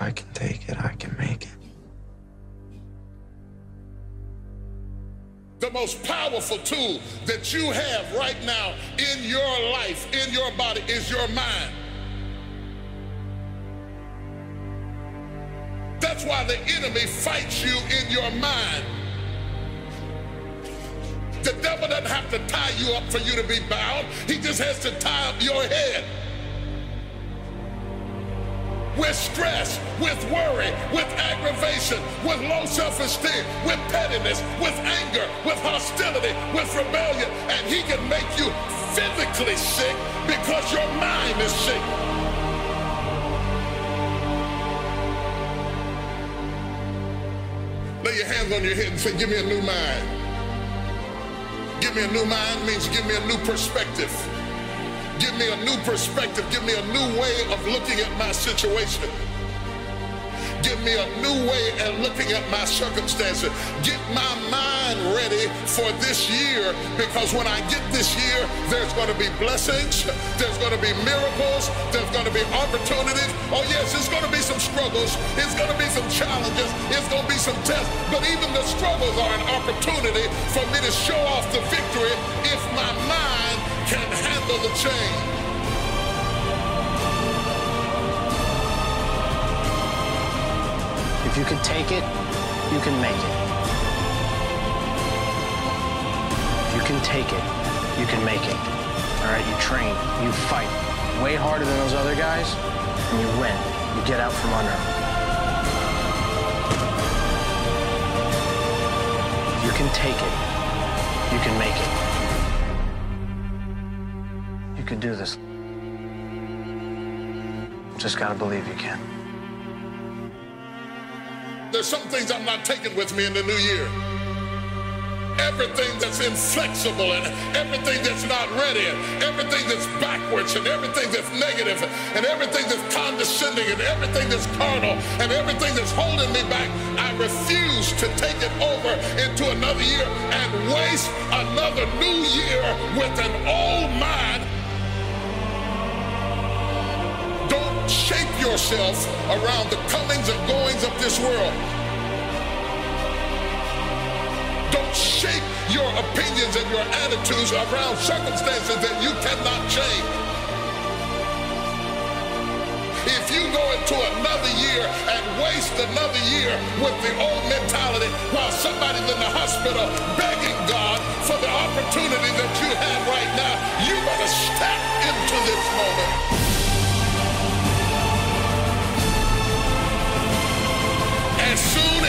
I can take it, I can make it. The most powerful tool that you have right now in your life, in your body, is your mind. That's why the enemy fights you in your mind. The devil doesn't have to tie you up for you to be bound. He just has to tie up your head. With stress, with worry, with aggravation, with low self-esteem, with pettiness, with anger, with hostility, with rebellion. And he can make you physically sick because your mind is sick. Lay your hands on your head and say, give me a new mind. Give me a new mind means give me a new perspective. Give me a new perspective. Give me a new way of looking at my situation. Give me a new way of looking at my circumstances. Get my mind ready for this year because when I get this year, there's going to be blessings, there's going to be miracles, there's going to be opportunities. Oh, yes, it's going to be some struggles, it's going to be some challenges, it's going to be some tests, but even the struggles are an opportunity for me to show off the victory if my mind handle the change. If you can take it, you can make it. If you can take it, you can make it. All right, you train, you fight way harder than those other guys, and you win. You get out from under you can take it, you can make it. Can do this. Just gotta believe you can. There's some things I'm not taking with me in the new year. Everything that's inflexible and everything that's not ready and everything that's backwards and everything that's negative and everything that's condescending and everything that's carnal and everything that's holding me back, I refuse to take it over into another year and waste another new year with an old mind shape yourself around the comings and goings of this world. Don't shape your opinions and your attitudes around circumstances that you cannot change. If you go into another year and waste another year with the old mentality while somebody's in the hospital begging God for the opportunity that you have right now, you better step into this moment.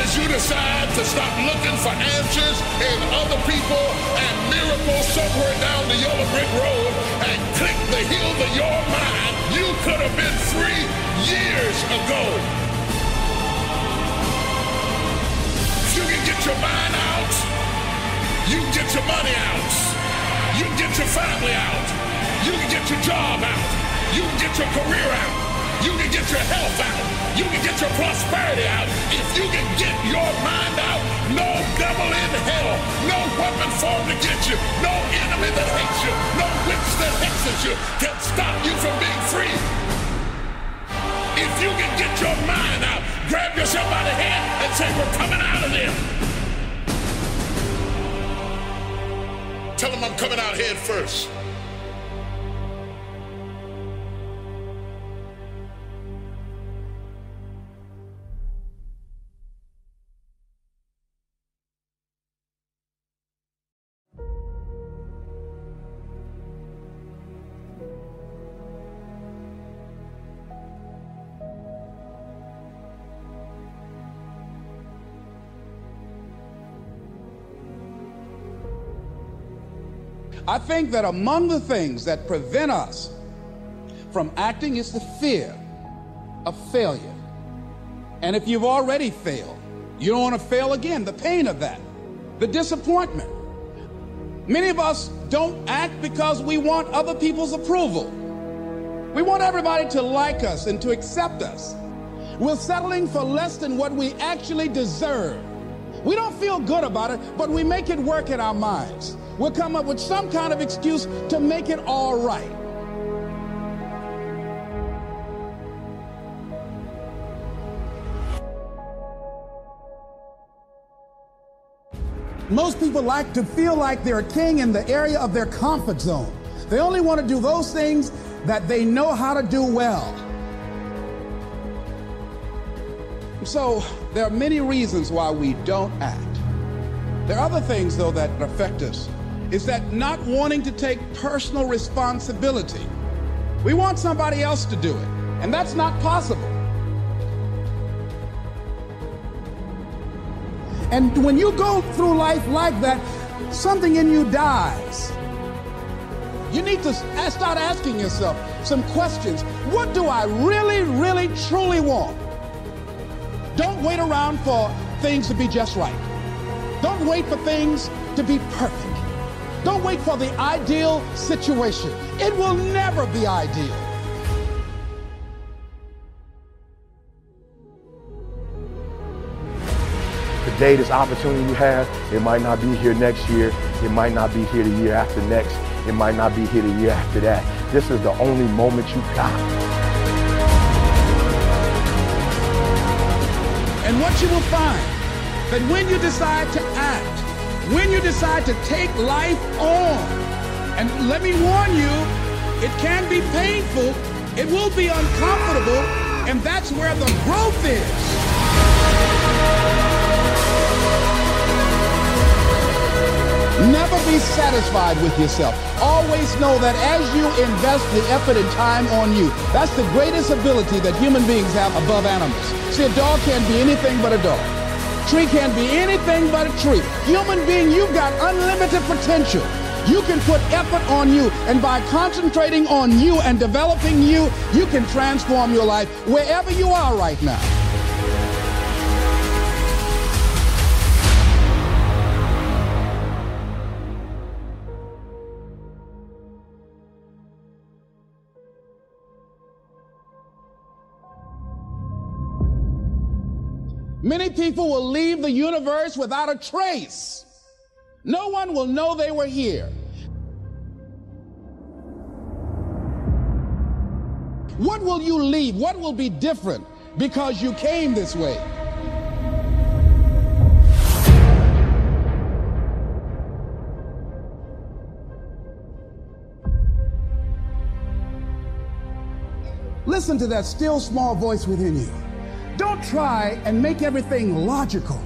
As you decide to stop looking for answers in other people and miracles somewhere down the yellow brick road and click the heels of your mind, you could have been free years ago. You can get your mind out, you can get your money out, you can get your family out, you can get your job out, you can get your career out, you can get your health out. You can get your prosperity out. If you mind out, no devil in hell, no weapon formed against you, no enemy that hates you, no witch that hexes you can stop you from being free. If you can get your mind out, grab yourself by the hand and say, we're coming out of there. Tell them I'm coming out head first. I think that among the things that prevent us from acting is the fear of failure. And if you've already failed, you don't want to fail again. The pain of that, the disappointment. Many of us don't act because we want other people's approval. We want everybody to like us and to accept us. We're settling for less than what we actually deserve. We don't feel good about it, but we make it work in our minds. We'll come up with some kind of excuse to make it all right. Most people like to feel like they're a king in the area of their comfort zone. They only want to do those things that they know how to do well. So there are many reasons why we don't act. There are other things, though, that affect us is that not wanting to take personal responsibility? We want somebody else to do it, and that's not possible. And when you go through life like that, something in you dies. You need to start asking yourself some questions. What do I really, really, truly want? Don't wait around for things to be just right. Don't wait for things to be perfect. Don't wait for the ideal situation. It will never be ideal. Today, this opportunity you have, it might not be here next year. It might not be here the year after next. It might not be here the year after that. This is the only moment you got. And what you will find that when you decide to act, when you decide to take life on, and let me warn you, it can be painful, it will be uncomfortable, and that's where the growth is. Never be satisfied with yourself. Always know that as you invest the effort and time on you, that's the greatest ability that human beings have above animals. See, a dog can't be anything but a dog. Tree can't be anything but a tree. Human being, you've got unlimited potential. You can put effort on you, and by concentrating on you and developing you, you can transform your life wherever you are right now. Many people will leave the universe without a trace. No one will know they were here. What will you leave? What will be different because you came this way? Listen to that still small voice within you. Don't try and make everything logical.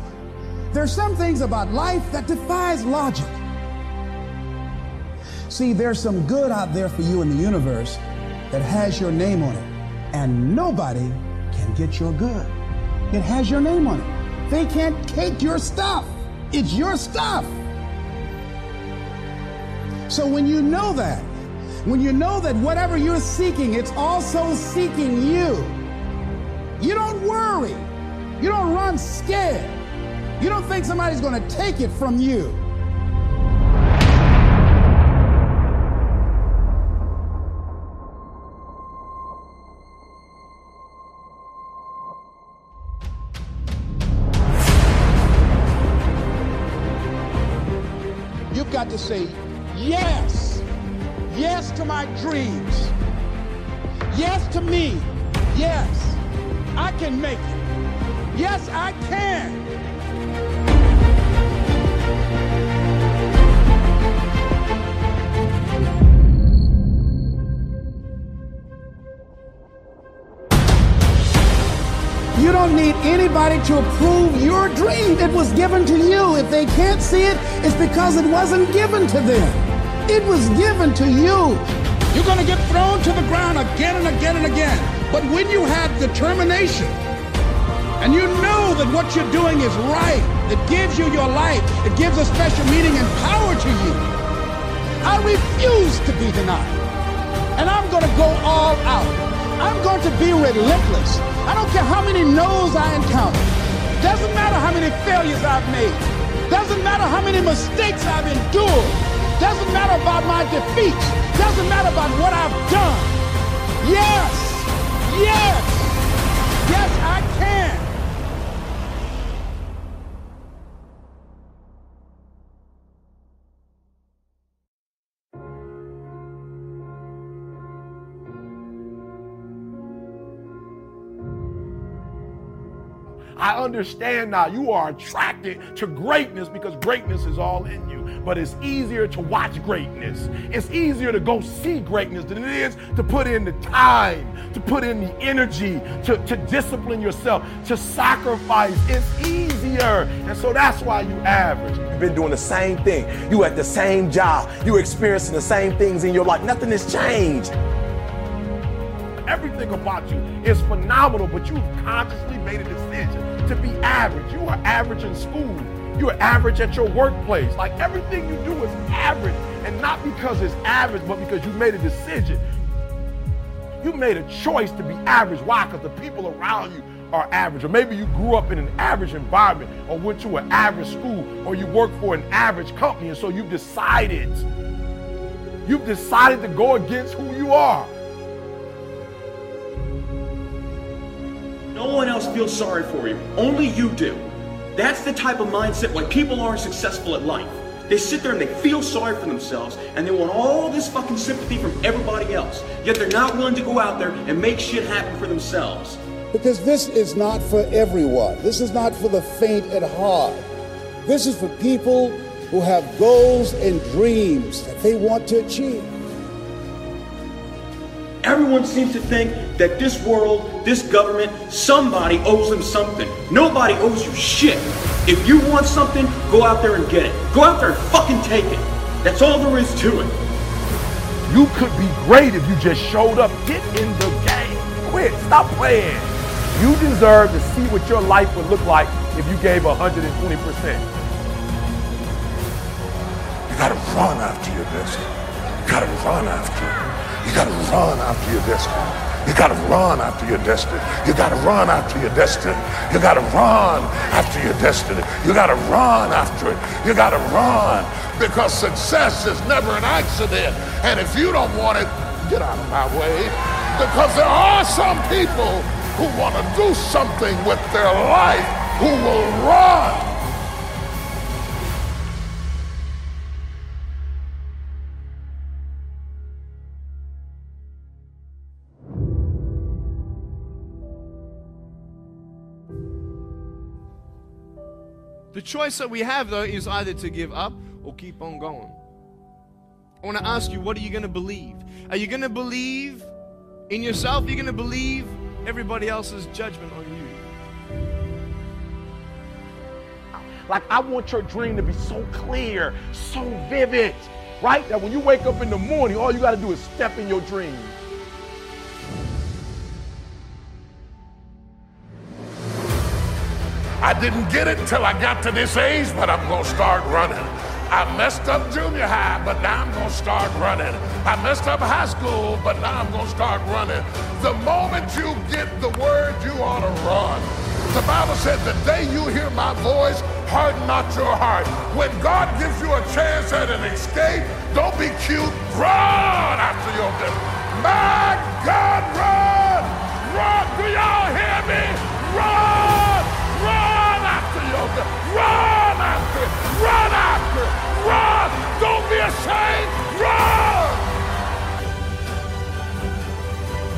There's some things about life that defies logic. See, there's some good out there for you in the universe that has your name on it, and nobody can get your good. It has your name on it. They can't take your stuff. It's your stuff. So when you know that, when you know that whatever you're seeking, it's also seeking you, you don't worry. You don't run scared. You don't think somebody's going to take it from you. You've got to say yes. Yes to my dreams. You don't need anybody to approve your dream. It was given to you. If they can't see it, it's because it wasn't given to them. It was given to you. You're going to get thrown to the ground again and again and again. But when you have determination and you know that what you're doing is right, it gives you your life, it gives a special meaning and power to you. I refuse to be denied. And I'm going to go all out. I'm going to be relentless. I don't care how many no's I encounter. Doesn't matter how many failures I've made. Doesn't matter how many mistakes I've endured. Doesn't matter about my defeats. Doesn't matter about what I've done. Yes, yes, I understand now you are attracted to greatness because greatness is all in you. But it's easier to watch greatness. It's easier to go see greatness than it is to put in the time, to put in the energy, to, to discipline yourself, to sacrifice. It's easier. And so that's why you average. You've been doing the same thing. You at the same job. You're experiencing the same things in your life. Nothing has changed. Everything about you is phenomenal, but you've consciously made a decision to be average. You are average in school. You are average at your workplace. Like everything you do is average. And not because it's average, but because you made a decision. You made a choice to be average. Why? Because the people around you are average. Or maybe you grew up in an average environment, or went to an average school, or you work for an average company. And so you've decided, you've decided to go against who you are. No one else feels sorry for you. Only you do. That's the type of mindset why people aren't successful at life. They sit there and they feel sorry for themselves and they want all this fucking sympathy from everybody else. Yet they're not willing to go out there and make shit happen for themselves. Because this is not for everyone. This is not for the faint at heart. This is for people who have goals and dreams that they want to achieve. Everyone seems to think that this world, this government, somebody owes them something. Nobody owes you shit. If you want something, go out there and get it. Go out there and fucking take it. That's all there is to it. You could be great if you just showed up. Get in the game. Quit. Stop playing. You deserve to see what your life would look like if you gave 120%. You gotta run after your destiny. You gotta run after it. You gotta run after your destiny. You gotta run after your destiny. You gotta run after your destiny. You gotta run after your destiny. You gotta run after it. You gotta run because success is never an accident. And if you don't want it, get out of my way. Because there are some people who want to do something with their life who will run. The choice that we have, though, is either to give up or keep on going. I want to ask you, what are you going to believe? Are you going to believe in yourself? Are you going to believe everybody else's judgment on you? Like, I want your dream to be so clear, so vivid, right? That when you wake up in the morning, all you got to do is step in your dream. I didn't get it until I got to this age, but I'm gonna start running. I messed up junior high, but now I'm gonna start running. I messed up high school, but now I'm gonna start running. The moment you get the word, you ought to run. The Bible said, the day you hear my voice, harden not your heart. When God gives you a chance at an escape, don't be cute. Run after your death. My God, run! Run! Do y'all hear me? Run Don't. Run!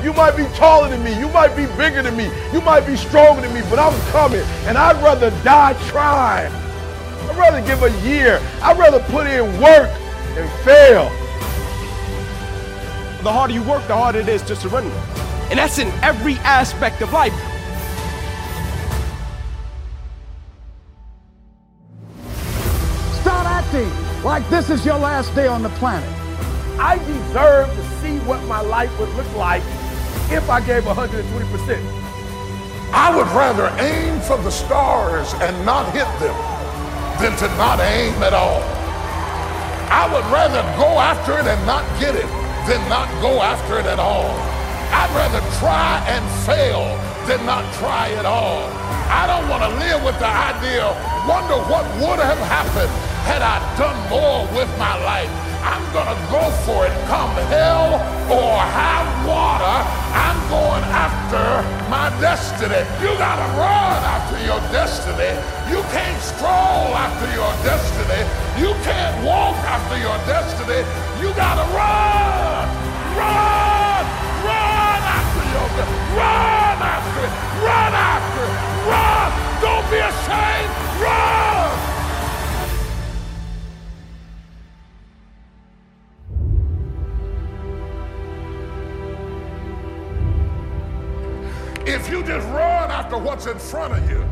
You might be taller than me. You might be bigger than me. You might be stronger than me, but I'm coming. And I'd rather die trying. I'd rather give a year. I'd rather put in work and fail. The harder you work, the harder it is to surrender. And that's in every aspect of life. Start acting like this is your last day on the planet. I deserve to see what my life would look like if I gave 120%. I would rather aim for the stars and not hit them than to not aim at all. I would rather go after it and not get it than not go after it at all. I'd rather try and fail than not try at all. I don't want to live with the idea, wonder what would have happened had I done more with my life. I'm going to go for it come hell or high water. I'm going after my destiny. You got to run after your destiny. You can't stroll after your destiny. You can't walk after your destiny. You got to run. Run. Run after your destiny. Run after it. Run after it. Run! Don't be ashamed! Run. If you just run after what's in front of you,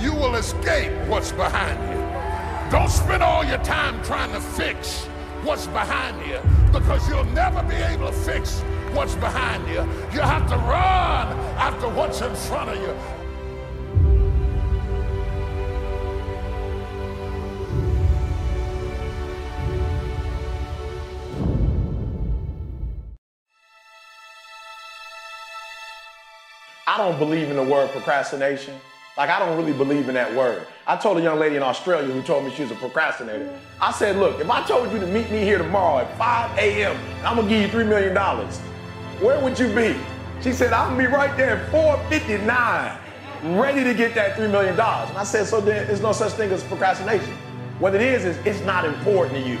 you will escape what's behind you. Don't spend all your time trying to fix what's behind you because you'll never be able to fix what's behind you. You have to run after what's in front of you. I don't believe in the word procrastination. Like, I don't really believe in that word. I told a young lady in Australia who told me she was a procrastinator. I said, look, if I told you to meet me here tomorrow at 5 a.m. and I'm gonna give you $3 million, where would you be? She said, I'm gonna be right there at 459, ready to get that $3 million. And I said, so then there's no such thing as procrastination. What it is, is it's not important to you.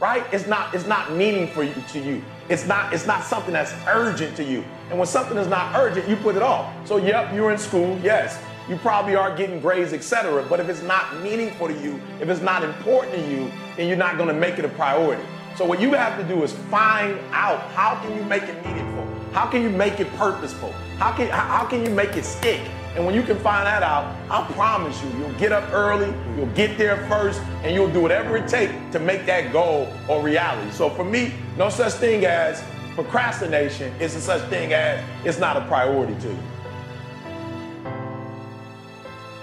Right? It's not, it's not meaningful to you. It's not, it's not something that's urgent to you. And when something is not urgent, you put it off. So, yep, you're in school, yes. You probably are getting grades, etc. But if it's not meaningful to you, if it's not important to you, then you're not going to make it a priority. So what you have to do is find out how can you make it meaningful? How can you make it purposeful? How can how can you make it stick? And when you can find that out, I promise you, you'll get up early, you'll get there first, and you'll do whatever it takes to make that goal a reality. So for me, no such thing as procrastination is a such thing as it's not a priority to you.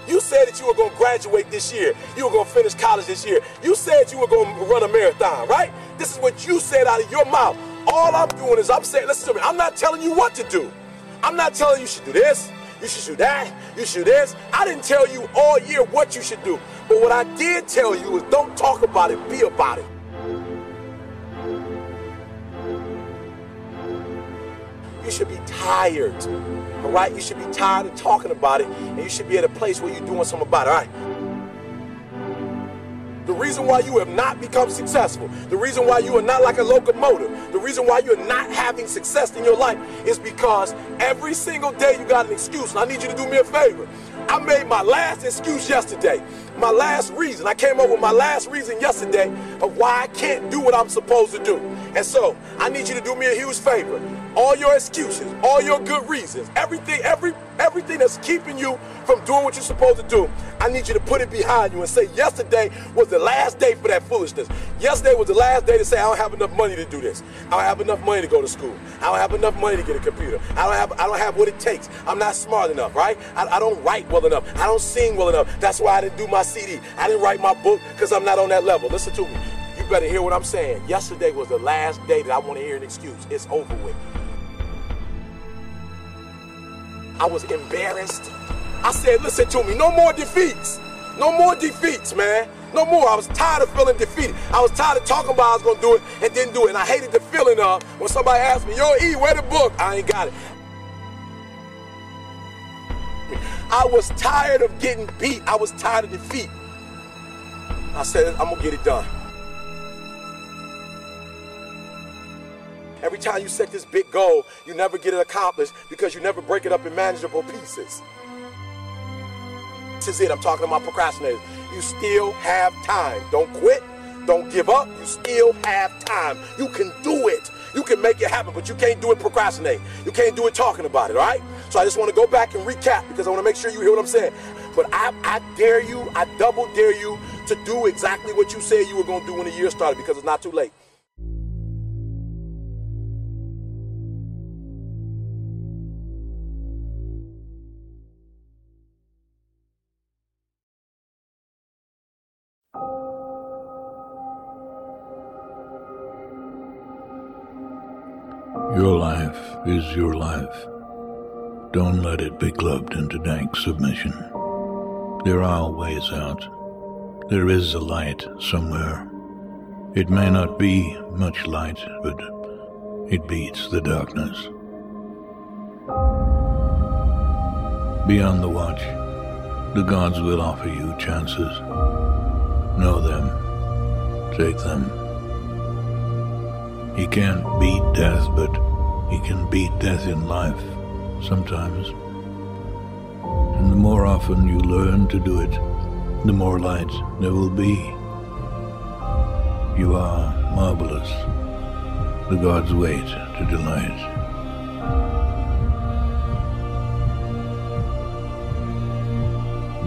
You said that you were going to graduate this year. You were going to finish college this year. You said you were going to run a marathon, right? This is what you said out of your mouth. All I'm doing is I'm saying, listen to me, I'm not telling you what to do. I'm not telling you you should do this, you should do that, you should this. I didn't tell you all year what you should do. But what I did tell you is don't talk about it, be about it. You should be tired. All right? You should be tired of talking about it, and you should be at a place where you're doing something about it. All right? The reason why you have not become successful, the reason why you are not like a locomotive, the reason why you're not having success in your life is because every single day you got an excuse. And I need you to do me a favor. I made my last excuse yesterday. My last reason. I came up with my last reason yesterday of why I can't do what I'm supposed to do. And so I need you to do me a huge favor. All your excuses, all your good reasons, everything, every everything that's keeping you from doing what you're supposed to do, I need you to put it behind you and say, yesterday was the last day for that foolishness. Yesterday was the last day to say, I don't have enough money to do this. I don't have enough money to go to school. I don't have enough money to get a computer. I don't have, I don't have what it takes. I'm not smart enough, right? I, I don't write well enough. I don't sing well enough. That's why I didn't do my CD. I didn't write my book because I'm not on that level. Listen to me. You better hear what I'm saying. Yesterday was the last day that I want to hear an excuse. It's over with. I was embarrassed. I said, listen to me, no more defeats. No more defeats, man. No more. I was tired of feeling defeated. I was tired of talking about I was gonna do it and didn't do it. And I hated the feeling of when somebody asked me, yo, E, where the book? I ain't got it. I was tired of getting beat. I was tired of defeat. I said, I'm gonna get it done. Every time you set this big goal, you never get it accomplished because you never break it up in manageable pieces. This is it. I'm talking about procrastinators. You still have time. Don't quit. Don't give up. You still have time. You can do it. You can make it happen, but you can't do it procrastinating. You can't do it talking about it, all right? So I just want to go back and recap because I want to make sure you hear what I'm saying. But I, I dare you, I double dare you to do exactly what you said you were going to do when the year started because it's not too late. Is your life. Don't let it be clubbed into dank submission. There are ways out. There is a light somewhere. It may not be much light, but it beats the darkness. Be on the watch. The gods will offer you chances. Know them. Take them. He can't beat death, but he can beat death in life sometimes. And the more often you learn to do it, the more light there will be. You are marvelous, the God's wait to delight.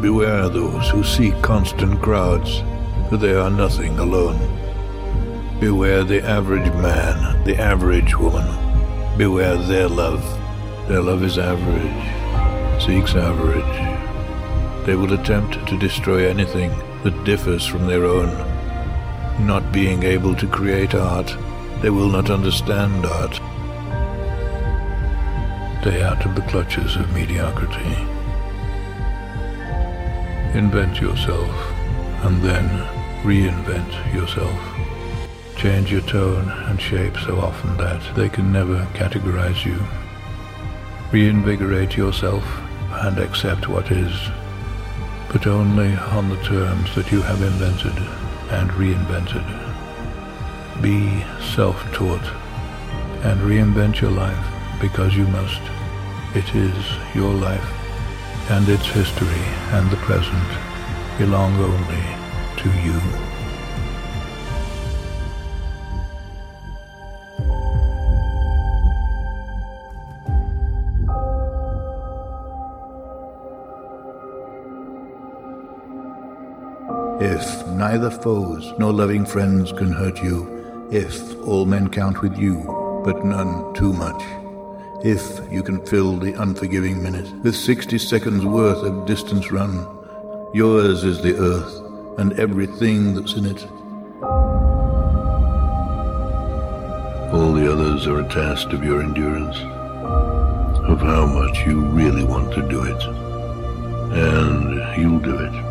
Beware those who seek constant crowds, for they are nothing alone. Beware the average man, the average woman, Beware their love. Their love is average, seeks average. They will attempt to destroy anything that differs from their own. Not being able to create art, they will not understand art. Stay out of the clutches of mediocrity. Invent yourself, and then reinvent yourself. Change your tone and shape so often that they can never categorize you. Reinvigorate yourself and accept what is, but only on the terms that you have invented and reinvented. Be self-taught and reinvent your life because you must. It is your life and its history and the present belong only to you. If neither foes nor loving friends can hurt you, if all men count with you, but none too much, if you can fill the unforgiving minute with 60 seconds worth of distance run, yours is the earth and everything that's in it. All the others are a test of your endurance, of how much you really want to do it. And you'll do it,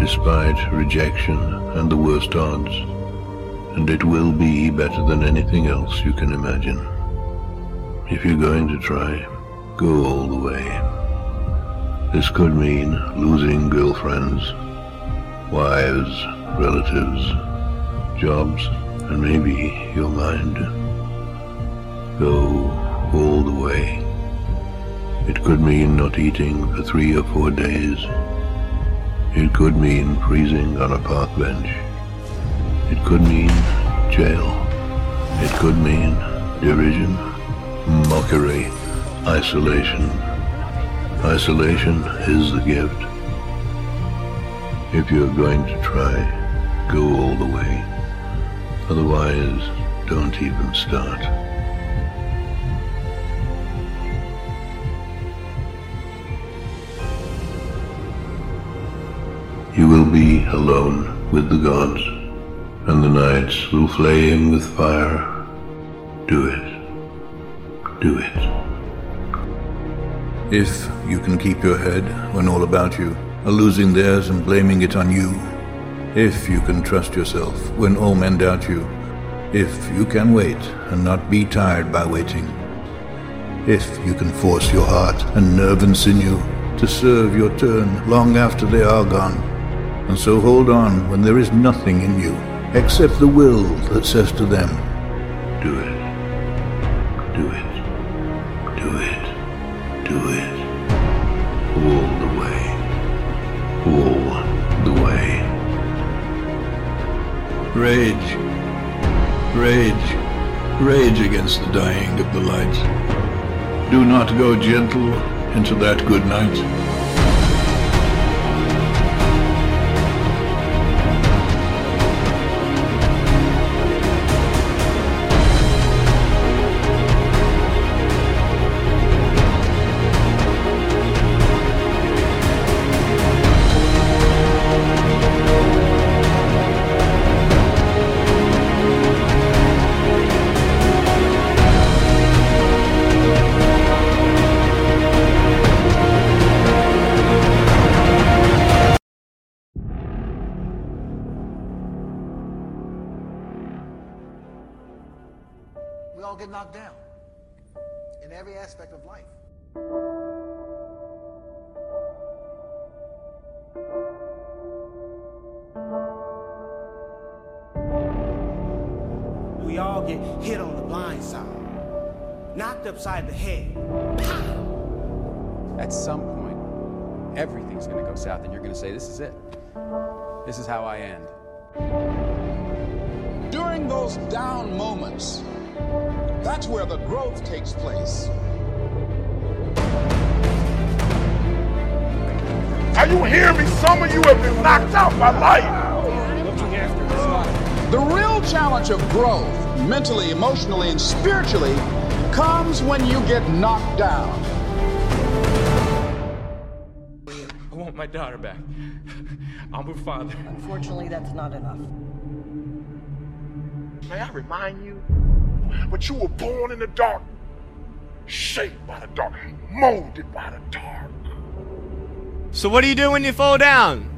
despite rejection and the worst odds. And it will be better than anything else you can imagine. If you're going to try, go all the way. This could mean losing girlfriends, wives, relatives, jobs, and maybe your mind. Go all the way. It could mean not eating for three or four days. It could mean freezing on a park bench. It could mean jail. It could mean derision mockery, isolation. Isolation is the gift. If you're going to try, go all the way. Otherwise, don't even start. Be alone with the gods, and the nights will flame with fire. Do it do it. If you can keep your head when all about you are losing theirs and blaming it on you, if you can trust yourself when all men doubt you, if you can wait and not be tired by waiting, if you can force your heart and nerve and sinew to serve your turn long after they are gone, and so hold on when there is nothing in you except the will that says to them, do it, do it. Do it, do it, all the way, all the way. Rage, rage, rage against the dying of the light. Do not go gentle into that good night. Upside the head. At some point, everything's going to go south, and you're going to say, This is it. This is how I end. During those down moments, that's where the growth takes place. Are you hearing me? Some of you have been knocked out by life. The real challenge of growth, mentally, emotionally, and spiritually, comes when you get knocked down. I want my daughter back. I'm her father. Unfortunately, that's not enough. May I remind you? But you were born in the dark, shaped by the dark, molded by the dark. So what do you do when you fall down?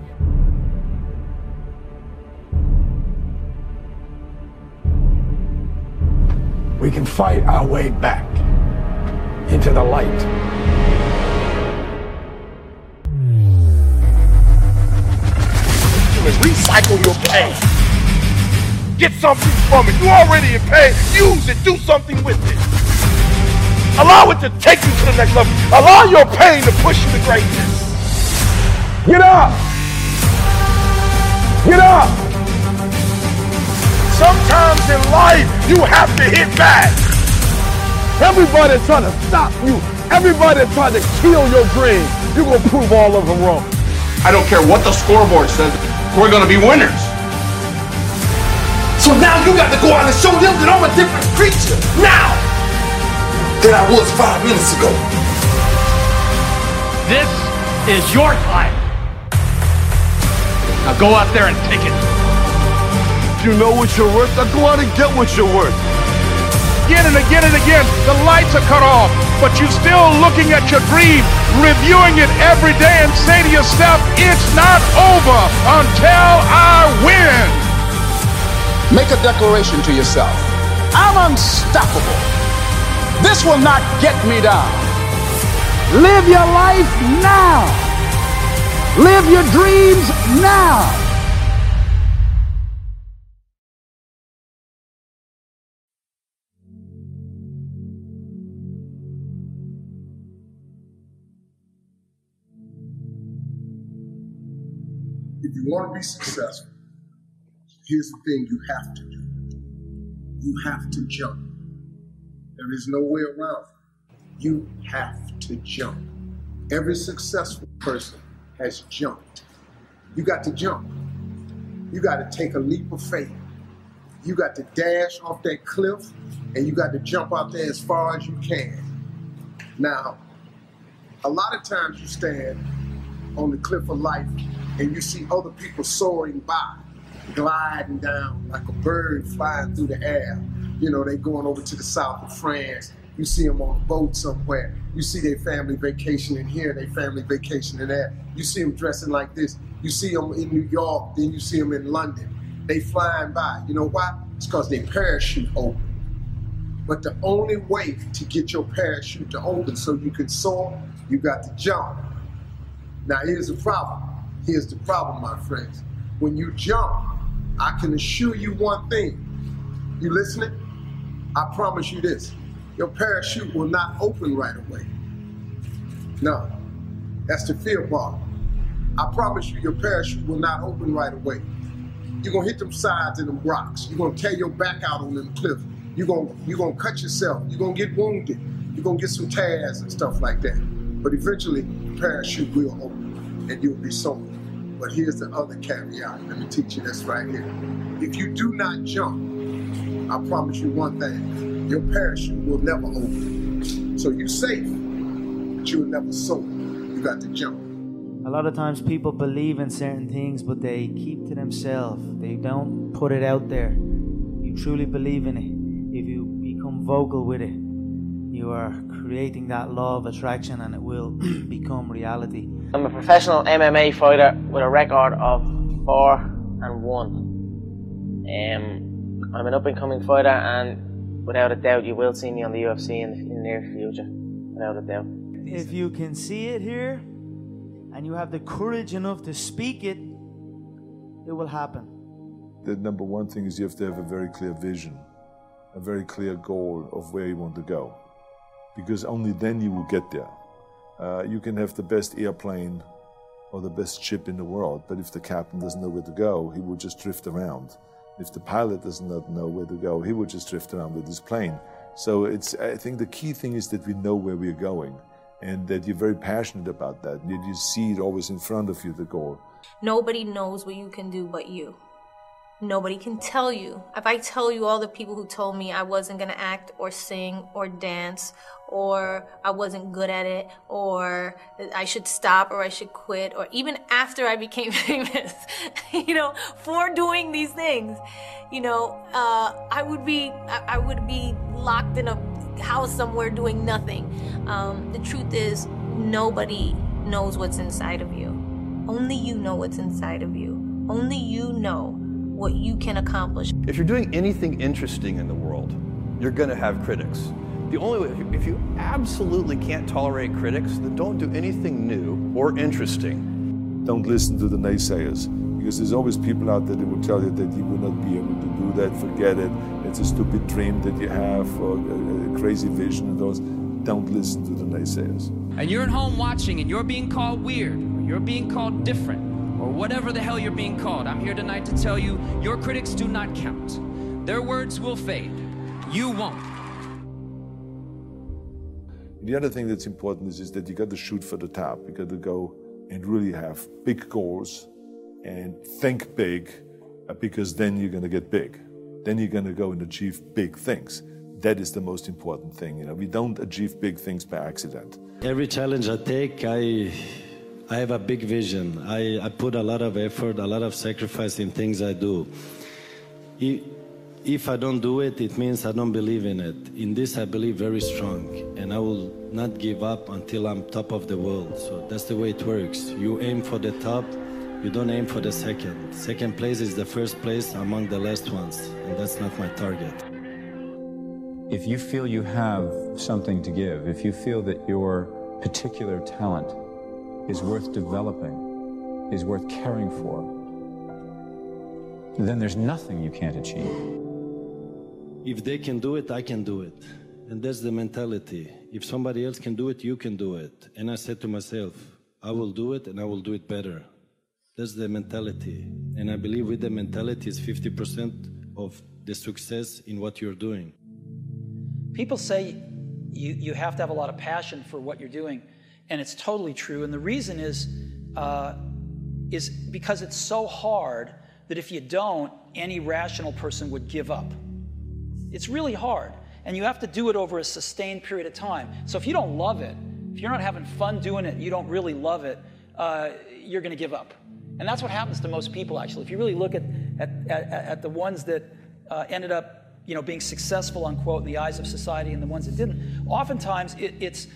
We can fight our way back into the light. Recycle your pain. Get something from it. You already in pain. Use it. Do something with it. Allow it to take you to the next level. Allow your pain to push you to greatness. Get up. Get up. Sometimes in life, you have to hit back. Everybody trying to stop you. Everybody trying to kill your dream. You're going to prove all of them wrong. I don't care what the scoreboard says. We're going to be winners. So now you got to go out and show them that I'm a different creature now than I was five minutes ago. This is your time. Now go out there and take it. You know what you're worth, now go out and get what you're worth. Again and again and again, the lights are cut off, but you're still looking at your dream, reviewing it every day, and say to yourself, it's not over until I win. Make a declaration to yourself I'm unstoppable. This will not get me down. Live your life now. Live your dreams now. You want to be successful, here's the thing you have to do. You have to jump. There is no way around it. You have to jump. Every successful person has jumped. You got to jump. You got to take a leap of faith. You got to dash off that cliff and you got to jump out there as far as you can. Now, a lot of times you stand on the cliff of life and you see other people soaring by, gliding down like a bird flying through the air. You know, they going over to the south of France. You see them on a boat somewhere. You see their family vacationing here, their family vacationing there. You see them dressing like this. You see them in New York, then you see them in London. They flying by. You know why? It's because their parachute open. But the only way to get your parachute to open so you can soar, you got to jump. Now here's the problem. Here's the problem, my friends. When you jump, I can assure you one thing. You listening? I promise you this. Your parachute will not open right away. No, that's the fear part. I promise you, your parachute will not open right away. You're gonna hit them sides and them rocks. You're gonna tear your back out on them cliffs. You're gonna you're gonna cut yourself. You're gonna get wounded. You're gonna get some tears and stuff like that. But eventually, parachute will open and you'll be soaring. But here's the other caveat. Let me teach you this right here. If you do not jump, I promise you one thing: your parachute will never open. So you're safe, but you'll never soar. You got to jump. A lot of times people believe in certain things, but they keep to themselves. They don't put it out there. You truly believe in it. If you become vocal with it, you are creating that law of attraction and it will become reality. I'm a professional MMA fighter with a record of four and one. Um, I'm an up and coming fighter, and without a doubt, you will see me on the UFC in the, in the near future. Without a doubt. If you can see it here and you have the courage enough to speak it, it will happen. The number one thing is you have to have a very clear vision, a very clear goal of where you want to go. Because only then you will get there. Uh, you can have the best airplane or the best ship in the world, but if the captain doesn't know where to go, he will just drift around. If the pilot does not know where to go, he will just drift around with his plane. So it's, I think the key thing is that we know where we're going and that you're very passionate about that. That you see it always in front of you, the goal. Nobody knows what you can do but you. Nobody can tell you. If I tell you all the people who told me I wasn't gonna act or sing or dance or I wasn't good at it or I should stop or I should quit or even after I became famous, you know, for doing these things, you know, uh, I would be I, I would be locked in a house somewhere doing nothing. Um, the truth is, nobody knows what's inside of you. Only you know what's inside of you. Only you know what you can accomplish. If you're doing anything interesting in the world, you're going to have critics. The only way, if you, if you absolutely can't tolerate critics, then don't do anything new or interesting. Don't listen to the naysayers because there's always people out there that will tell you that you will not be able to do that, forget it, it's a stupid dream that you have or a, a crazy vision and those. Don't listen to the naysayers. And you're at home watching and you're being called weird, or you're being called different, or whatever the hell you're being called. I'm here tonight to tell you your critics do not count. Their words will fade. You won't. The other thing that's important is, is that you got to shoot for the top. You got to go and really have big goals and think big uh, because then you're going to get big. Then you're going to go and achieve big things. That is the most important thing. You know, we don't achieve big things by accident. Every challenge I take, I I have a big vision. I, I put a lot of effort, a lot of sacrifice in things I do. If I don't do it, it means I don't believe in it. In this, I believe very strong, and I will not give up until I'm top of the world. So that's the way it works. You aim for the top, you don't aim for the second. Second place is the first place among the last ones, and that's not my target. If you feel you have something to give, if you feel that your particular talent is worth developing, is worth caring for, then there's nothing you can't achieve. If they can do it, I can do it. And that's the mentality. If somebody else can do it, you can do it. And I said to myself, I will do it and I will do it better. That's the mentality. And I believe with the mentality is 50% of the success in what you're doing. People say you, you have to have a lot of passion for what you're doing, and it's totally true. And the reason is, uh, is because it's so hard that if you don't, any rational person would give up. It's really hard, and you have to do it over a sustained period of time. So if you don't love it, if you're not having fun doing it, you don't really love it, uh, you're going to give up. And that's what happens to most people, actually. If you really look at, at, at, at the ones that uh, ended up you know, being successful, unquote, in the eyes of society and the ones that didn't, oftentimes it, it's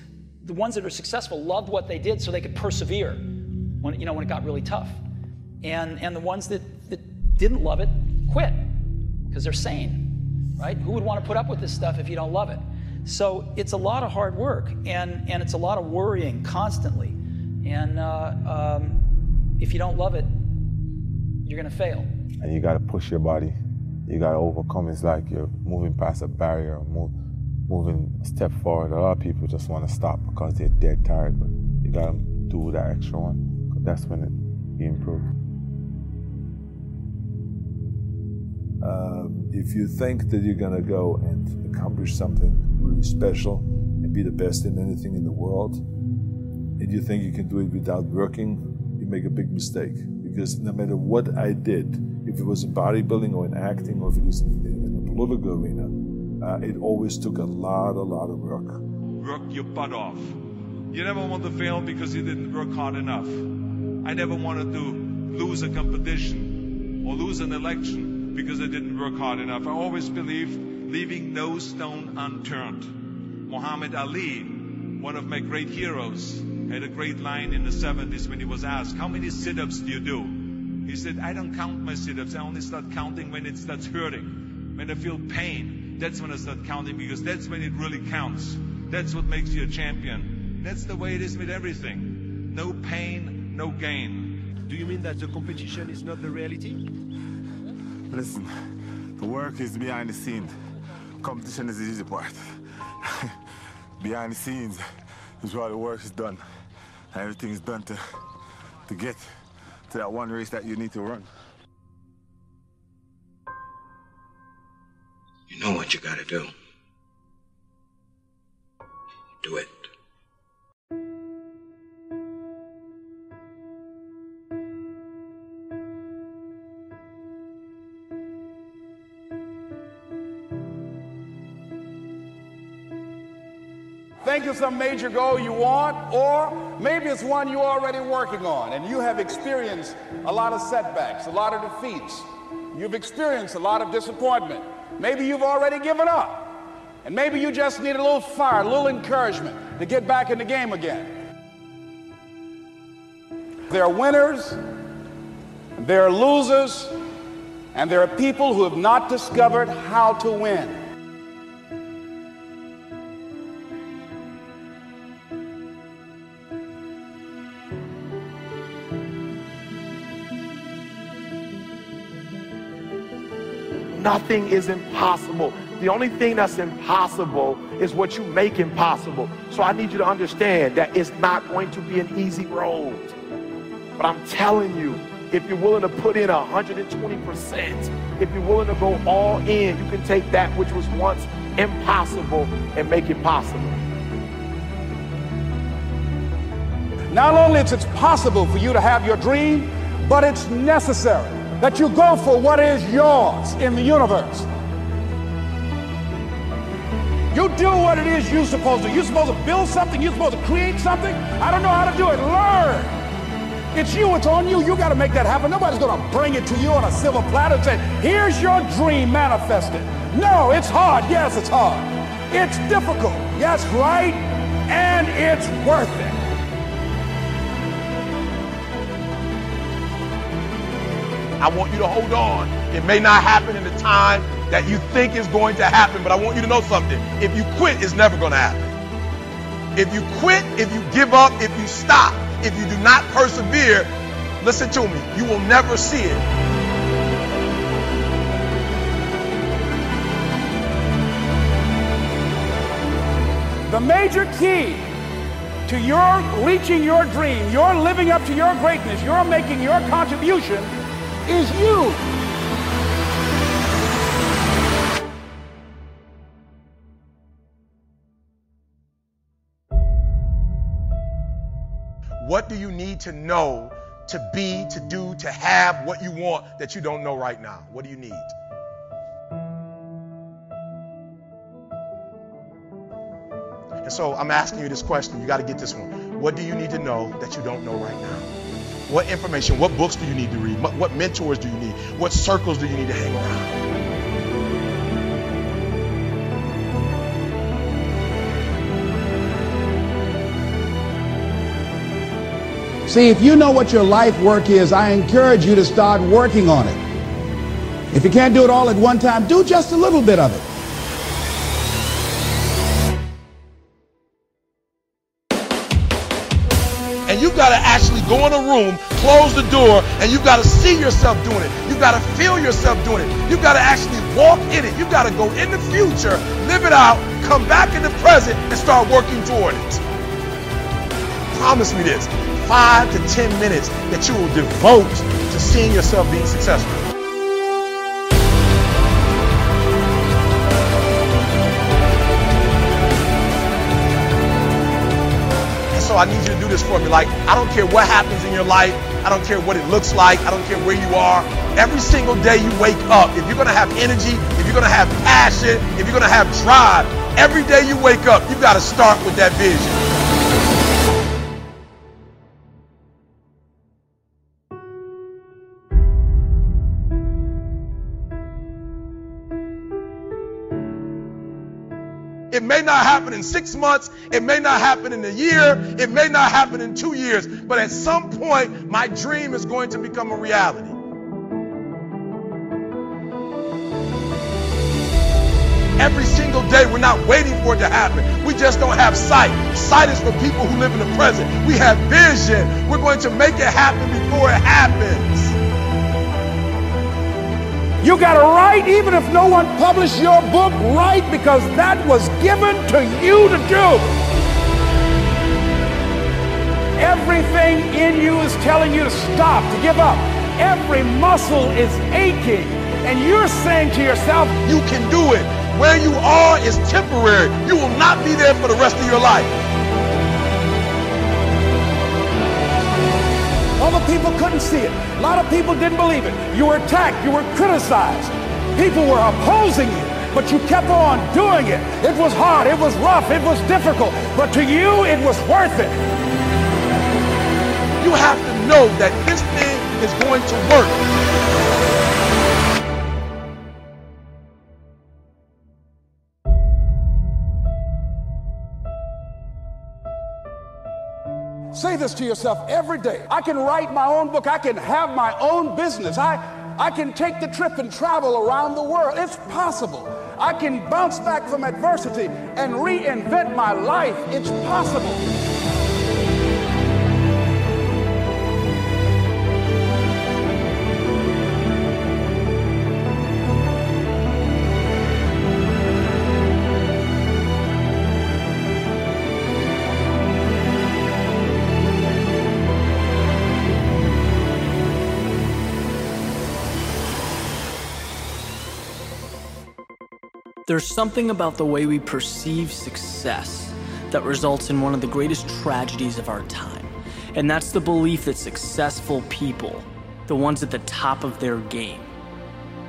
the ones that are successful loved what they did so they could persevere when, you know, when it got really tough. And, and the ones that, that didn't love it quit because they're sane, right? Who would want to put up with this stuff if you don't love it? So it's a lot of hard work and, and it's a lot of worrying constantly. And uh, um, if you don't love it, you're going to fail. And you got to push your body. You got to overcome. It's like you're moving past a barrier, move, moving a step forward. A lot of people just want to stop because they're dead tired, but you got to do that extra one. That's when it you improve. Um, if you think that you're to go and accomplish something really special and be the best in anything in the world, and you think you can do it without working, you make a big mistake because no matter what I did, if it was in bodybuilding or in acting or if it was in, in a political arena, it always took a lot, a lot of work. Work your butt off. You never want to fail because you didn't work hard enough. I never wanted to lose a competition or lose an election because I didn't work hard enough. I always believed leaving no stone unturned. Muhammad Ali, one of my great heroes, had a great line in the 70s when he was asked, How many sit ups do you do? He said, I don't count my sit ups. I only start counting when it starts hurting. When I feel pain, that's when I start counting because that's when it really counts. That's what makes you a champion. That's the way it is with everything. No pain, no gain. Do you mean that the competition is not the reality? Listen, the work is behind the scenes. Competition is the easy part. behind the scenes is where the work is done. Everything is done to, to get to that one race that you need to run. You know what you gotta do. Do it. Think of some major goal you want, or maybe it's one you're already working on and you have experienced a lot of setbacks, a lot of defeats. You've experienced a lot of disappointment. Maybe you've already given up. And maybe you just need a little fire, a little encouragement to get back in the game again. There are winners, there are losers, and there are people who have not discovered how to win. Nothing is impossible. The only thing that's impossible is what you make impossible. So I need you to understand that it's not going to be an easy road. But I'm telling you, if you're willing to put in 120%, if you're willing to go all in, you can take that which was once impossible and make it possible. Not only is it possible for you to have your dream, but it's necessary that you go for what is yours in the universe. You do what it is you're supposed to. You're supposed to build something. You're supposed to create something. I don't know how to do it. Learn. It's you. It's on you. You got to make that happen. Nobody's going to bring it to you on a silver platter and say, here's your dream manifested. No, it's hard. Yes, it's hard. It's difficult. Yes, right. And it's worth it. I want you to hold on. It may not happen in the time that you think is going to happen, but I want you to know something. If you quit, it's never going to happen. If you quit, if you give up, if you stop, if you do not persevere, listen to me, you will never see it. The major key to your reaching your dream, your living up to your greatness, your making your contribution is you. What do you need to know to be, to do, to have what you want that you don't know right now? What do you need? And so I'm asking you this question. You got to get this one. What do you need to know that you don't know right now? What information, what books do you need to read? What, mentors do you need? What circles do you need to hang around? See, if you know what your life work is, I encourage you to start working on it. If you can't do it all at one time, do just a little bit of it. And you got to actually go in a room, close the door, and you've got to see yourself doing it. You've got to feel yourself doing it. You've got to actually walk in it. You've got to go in the future, live it out, come back in the present, and start working toward it. Promise me this five to ten minutes that you will devote to seeing yourself being successful. I need you to do this for me. Like, I don't care what happens in your life. I don't care what it looks like. I don't care where you are. Every single day you wake up, if you're going to have energy, if you're going to have passion, if you're going to have drive, every day you wake up, you've got to start with that vision. May not happen in six months. It may not happen in a year. It may not happen in two years. But at some point, my dream is going to become a reality. Every single day, we're not waiting for it to happen. We just don't have sight. Sight is for people who live in the present. We have vision. We're going to make it happen before it happens. You got to write, even if no one published your book, write because that was given to you to do. Everything in you is telling you to stop, to give up. Every muscle is aching. And you're saying to yourself, You can do it. Where you are is temporary. You will not be there for the rest of your life. Other people couldn't see it. A lot of people didn't believe it. You were attacked. You were criticized. People were opposing you. but you kept on doing it. It was hard, it was rough, it was difficult, but to you, it was worth it. You have to know that this thing is going to work. Say this to yourself every day. I can write my own book. I can have my own business. I, I can take the trip and travel around the world. It's possible. I can bounce back from adversity and reinvent my life. It's possible. There's something about the way we perceive success that results in one of the greatest tragedies of our time. And that's the belief that successful people, the ones at the top of their game,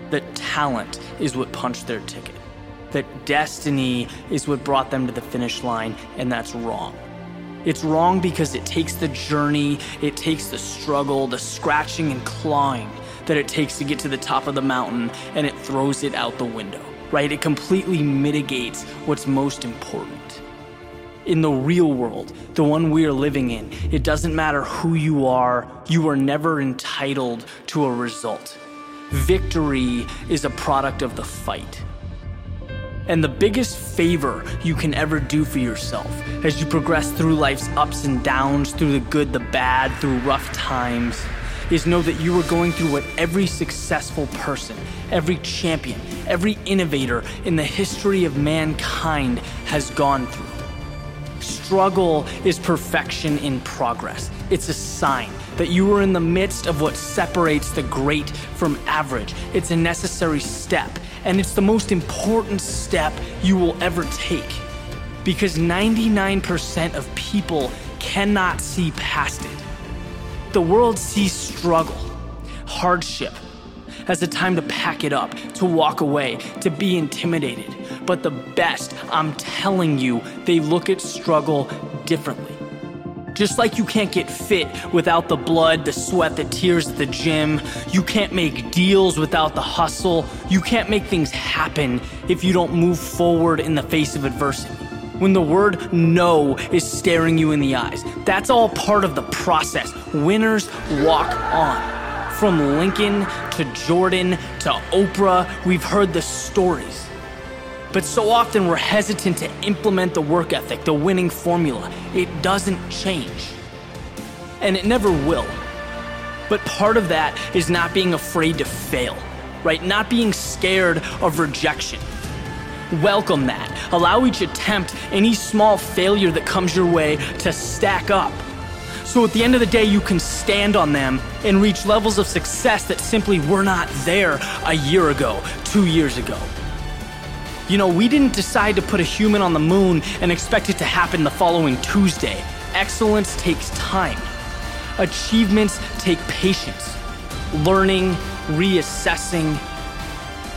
that talent is what punched their ticket, that destiny is what brought them to the finish line, and that's wrong. It's wrong because it takes the journey, it takes the struggle, the scratching and clawing that it takes to get to the top of the mountain, and it throws it out the window right? It completely mitigates what's most important. In the real world, the one we are living in, it doesn't matter who you are, you are never entitled to a result. Victory is a product of the fight. And the biggest favor you can ever do for yourself as you progress through life's ups and downs, through the good, the bad, through rough times, is know that you are going through what every successful person, every champion, every innovator in the history of mankind has gone through. Struggle is perfection in progress. It's a sign that you are in the midst of what separates the great from average. It's a necessary step, and it's the most important step you will ever take. Because 99% of people cannot see past it. The world sees struggle, hardship, as a time to pack it up, to walk away, to be intimidated. But the best, I'm telling you, they look at struggle differently. Just like you can't get fit without the blood, the sweat, the tears at the gym. You can't make deals without the hustle. You can't make things happen if you don't move forward in the face of adversity. When the word no is staring you in the eyes, that's all part of the process. Winners walk on. From Lincoln to Jordan to Oprah, we've heard the stories. But so often we're hesitant to implement the work ethic, the winning formula. It doesn't change. And it never will. But part of that is not being afraid to fail, right? Not being scared of rejection. Welcome that. Allow each attempt, any small failure that comes your way, to stack up. So at the end of the day, you can stand on them and reach levels of success that simply were not there a year ago, two years ago. You know, we didn't decide to put a human on the moon and expect it to happen the following Tuesday. Excellence takes time. Achievements take patience, learning, reassessing.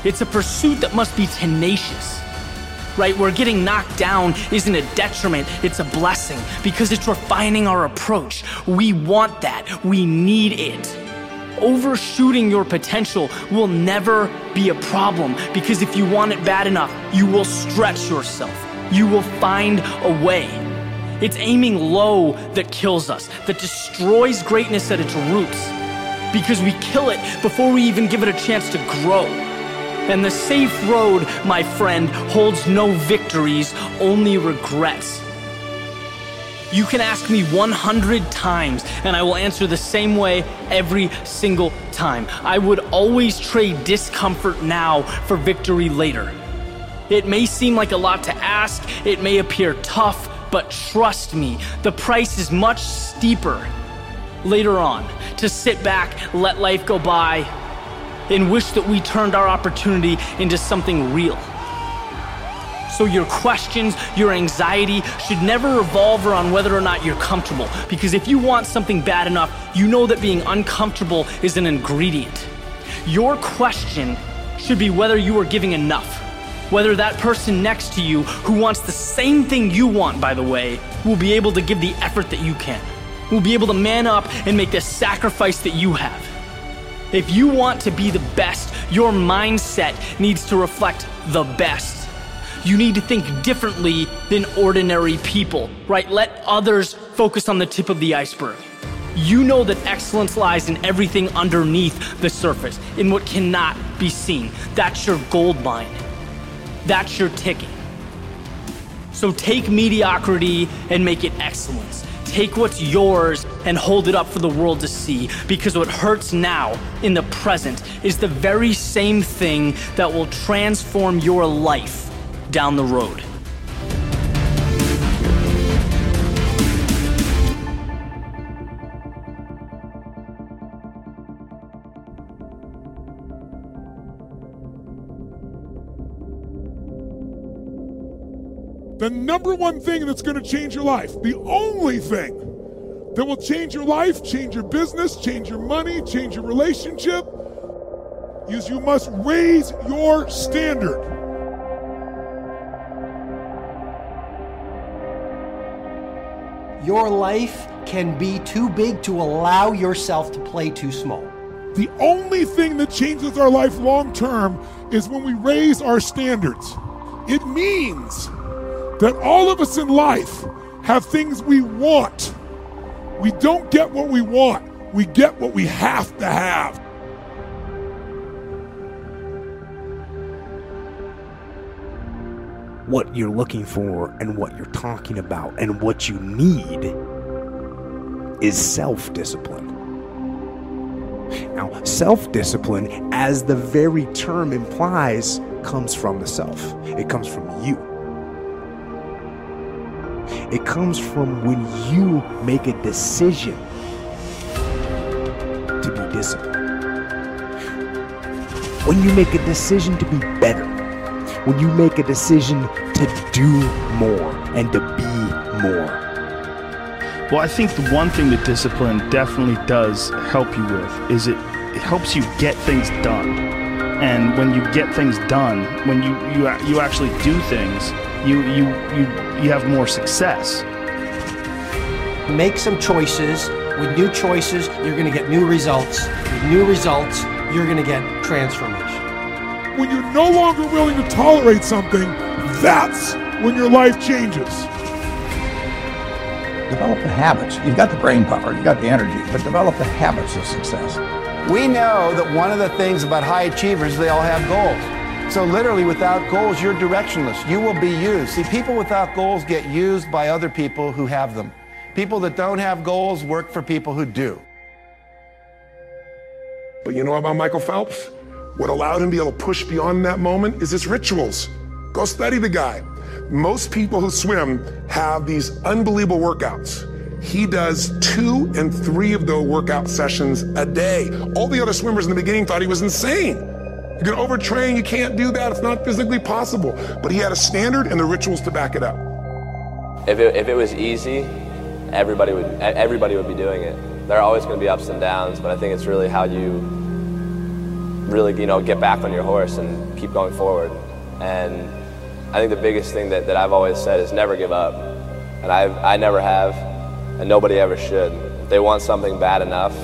It's a pursuit that must be tenacious right? Where getting knocked down isn't a detriment, it's a blessing because it's refining our approach. We want that, we need it. Overshooting your potential will never be a problem because if you want it bad enough, you will stretch yourself. You will find a way. It's aiming low that kills us, that destroys greatness at its roots because we kill it before we even give it a chance to grow. And the safe road, my friend, holds no victories, only regrets. You can ask me 100 times, and I will answer the same way every single time. I would always trade discomfort now for victory later. It may seem like a lot to ask, it may appear tough, but trust me, the price is much steeper later on to sit back, let life go by, and wish that we turned our opportunity into something real. So your questions, your anxiety should never revolve around whether or not you're comfortable. Because if you want something bad enough, you know that being uncomfortable is an ingredient. Your question should be whether you are giving enough. Whether that person next to you, who wants the same thing you want, by the way, will be able to give the effort that you can, will be able to man up and make the sacrifice that you have. If you want to be the best, your mindset needs to reflect the best. You need to think differently than ordinary people, right? Let others focus on the tip of the iceberg. You know that excellence lies in everything underneath the surface, in what cannot be seen. That's your gold mine. That's your ticket. So take mediocrity and make it excellence. Take what's yours and hold it up for the world to see because what hurts now in the present is the very same thing that will transform your life down the road. The number one thing that's going to change your life, the only thing that will change your life, change your business, change your money, change your relationship, is you must raise your standard. Your life can be too big to allow yourself to play too small. The only thing that changes our life long term is when we raise our standards. It means that all of us in life have things we want. We don't get what we want, we get what we have to have. What you're looking for and what you're talking about and what you need is self discipline. Now, self discipline, as the very term implies, comes from the self, it comes from you. It comes from when you make a decision to be disciplined. When you make a decision to be better. When you make a decision to do more and to be more. Well, I think the one thing that discipline definitely does help you with is it, it helps you get things done. And when you get things done, when you, you, you actually do things, you, you, you, you have more success. Make some choices. With new choices, you're going to get new results. With new results, you're going to get transformation. When you're no longer willing to tolerate something, that's when your life changes. Develop the habits. You've got the brain power, you've got the energy, but develop the habits of success. We know that one of the things about high achievers, they all have goals. So literally without goals, you're directionless. You will be used. See, people without goals get used by other people who have them. People that don't have goals work for people who do. But you know about Michael Phelps? What allowed him to be able to push beyond that moment is his rituals. Go study the guy. Most people who swim have these unbelievable workouts. He does two and three of those workout sessions a day. All the other swimmers in the beginning thought he was insane. You're gonna overtrain, you can't do that, it's not physically possible. But he had a standard and the rituals to back it up. If it, if it was easy, everybody would everybody would be doing it. There are always going to be ups and downs, but I think it's really how you really you know get back on your horse and keep going forward. And I think the biggest thing that, that I've always said is never give up. And I I never have, and nobody ever should. If they want something bad enough,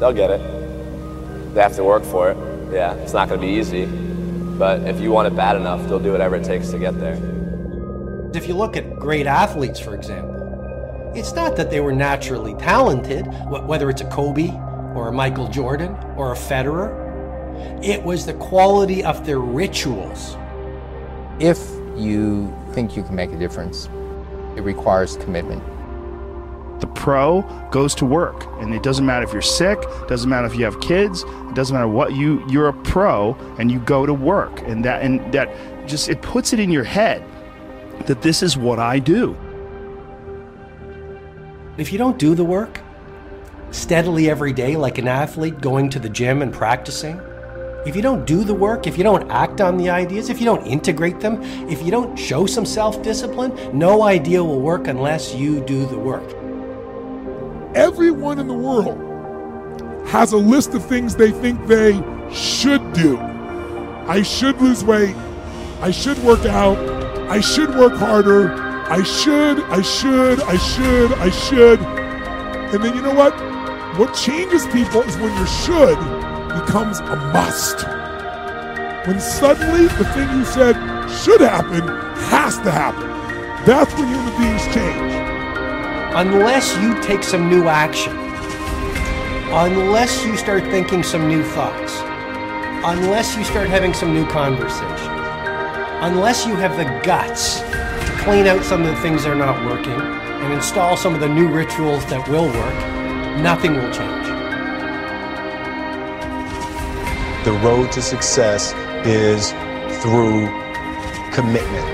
they'll get it. They have to work for it. Yeah, it's not going to be easy, but if you want it bad enough, they'll do whatever it takes to get there. If you look at great athletes, for example, it's not that they were naturally talented, whether it's a Kobe or a Michael Jordan or a Federer. It was the quality of their rituals. If you think you can make a difference, it requires commitment. The pro goes to work, and it doesn't matter if you're sick, doesn't matter if you have kids, it doesn't matter what you you're a pro and you go to work, and that and that just it puts it in your head that this is what I do. If you don't do the work steadily every day, like an athlete going to the gym and practicing, if you don't do the work, if you don't act on the ideas, if you don't integrate them, if you don't show some self discipline, no idea will work unless you do the work. Everyone in the world has a list of things they think they should do. I should lose weight. I should work out. I should work harder. I should, I should, I should, I should. And then you know what? What changes people is when your should becomes a must. When suddenly the thing you said should happen has to happen. That's when human beings change. Unless you take some new action, unless you start thinking some new thoughts, unless you start having some new conversations, unless you have the guts to clean out some of the things that are not working and install some of the new rituals that will work, nothing will change. The road to success is through commitment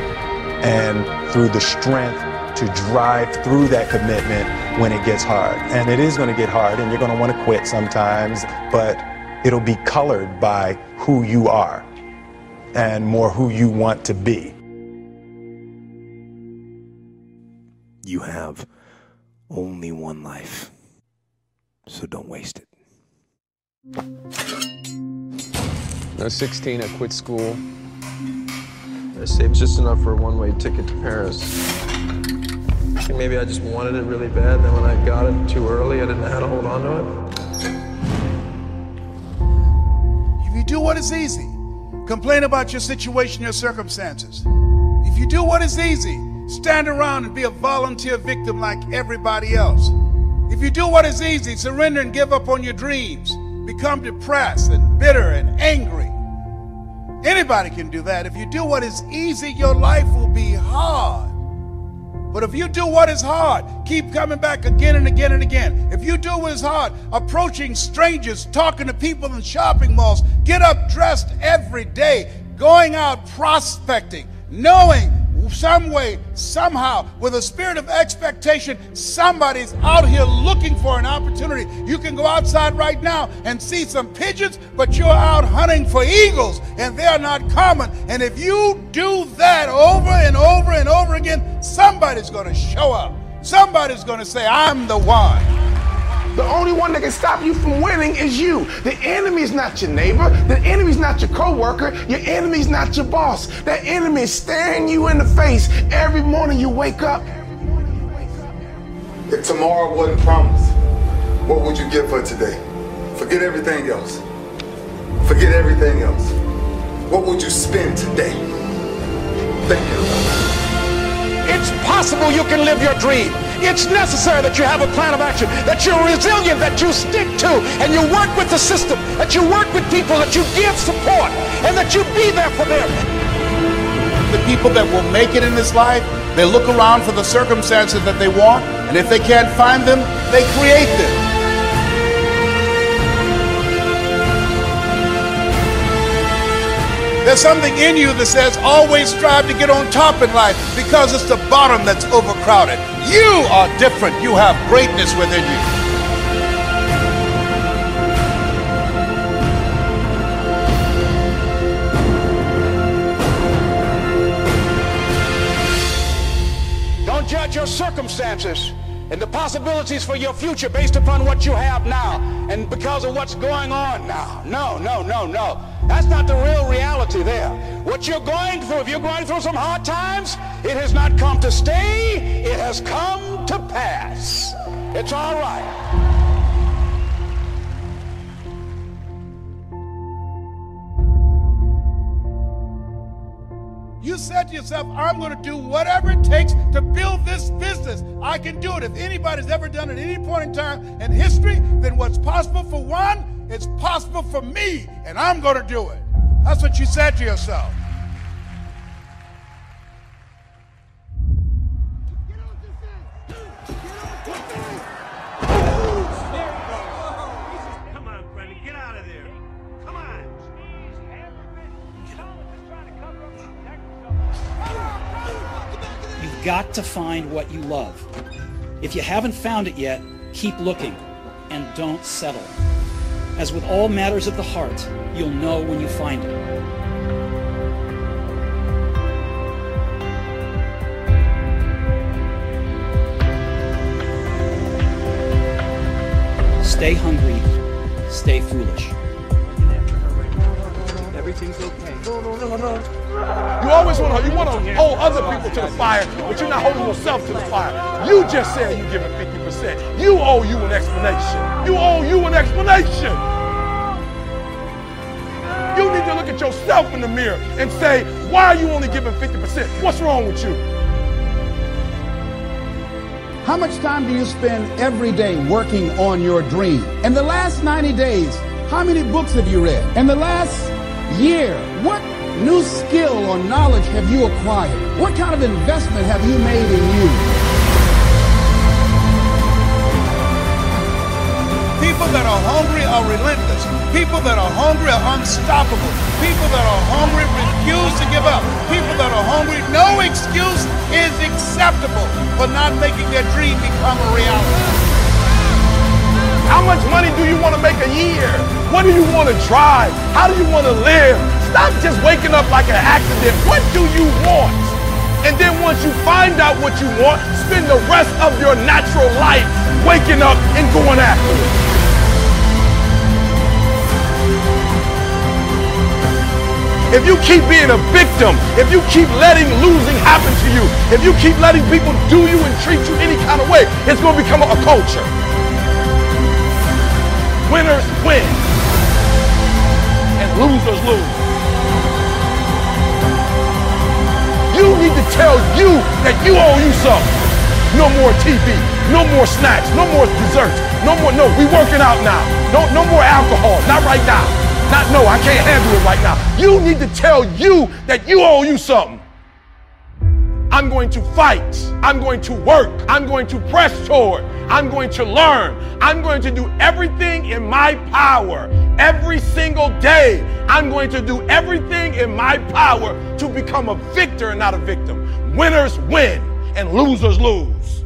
and through the strength to drive through that commitment when it gets hard. And it is going to get hard and you're going to want to quit sometimes, but it'll be colored by who you are and more who you want to be. You have only one life, so don't waste it. I was 16, I quit school. I saved just enough for a one-way ticket to Paris. Maybe I just wanted it really bad, then when I got it too early, I didn't know how to hold on to it. If you do what is easy, complain about your situation, your circumstances. If you do what is easy, stand around and be a volunteer victim like everybody else. If you do what is easy, surrender and give up on your dreams, become depressed and bitter and angry. Anybody can do that. If you do what is easy, your life will be hard. But if you do what is hard, keep coming back again and again and again. If you do what is hard, approaching strangers, talking to people in shopping malls, get up dressed every day, going out prospecting, knowing some way, somehow, with a spirit of expectation, somebody's out here looking for an opportunity. You can go outside right now and see some pigeons, but you're out hunting for eagles, and they're not common. And if you do that over and over and over again, somebody's going to show up. Somebody's going to say, I'm the one. The only one that can stop you from winning is you. The enemy is not your neighbor. The enemy is not your coworker. Your enemy is not your boss. That enemy is staring you in the face every morning you wake up. If tomorrow wasn't promised, what would you give for today? Forget everything else. Forget everything else. What would you spend today? Think It's possible you can live your dream. It's necessary that you have a plan of action, that you're resilient, that you stick to, and you work with the system, that you work with people, that you give support, and that you be there for them. The people that will make it in this life, they look around for the circumstances that they want, and if they can't find them, they create them. There's something in you that says always strive to get on top in life because it's the bottom that's overcrowded. You are different. You have greatness within you. Don't judge your circumstances and the possibilities for your future based upon what you have now and because of what's going on now. No, no, no, no. That's not the real reality there. What you're going through, if you're going through some hard times, it has not come to stay, it has come to pass. It's all right. Said to yourself, I'm going to do whatever it takes to build this business. I can do it. If anybody's ever done it at any point in time in history, then what's possible for one, it's possible for me, and I'm going to do it. That's what you said to yourself. Got to find what you love. If you haven't found it yet, keep looking and don't settle. As with all matters of the heart, you'll know when you find it. Stay hungry, stay foolish. Everything's okay. You always want to you want to hold other people to the fire, but you're not holding yourself to the fire. You just said you're giving 50%. You owe you an explanation. You owe you an explanation. You need to look at yourself in the mirror and say, why are you only giving 50%? What's wrong with you? How much time do you spend every day working on your dream? In the last 90 days, how many books have you read? In the last year, what new skill or knowledge have you acquired? What kind of investment have you made in you? People that are hungry are relentless. People that are hungry are unstoppable. People that are hungry refuse to give up. People that are hungry, no excuse is acceptable for not making their dream become a reality. How much money do you want to make a year? What do you want to drive? How do you want to live? Stop just waking up like an accident. What do you want? And then once you find out what you want, spend the rest of your natural life waking up and going after it. If you keep being a victim, if you keep letting losing happen to you, if you keep letting people do you and treat you any kind of way, it's going to become a, culture. Winners win and losers lose. You need to tell you that you owe you something. No more TV, no more snacks, no more desserts, no more, no, we working out now. No, no more alcohol, not right now. Not, no, I can't handle it right now. You need to tell you that you owe you something. I'm going to fight. I'm going to work. I'm going to press toward. I'm going to learn. I'm going to do everything in my power every single day. I'm going to do everything in my power to become a victor and not a victim. Winners win and losers lose.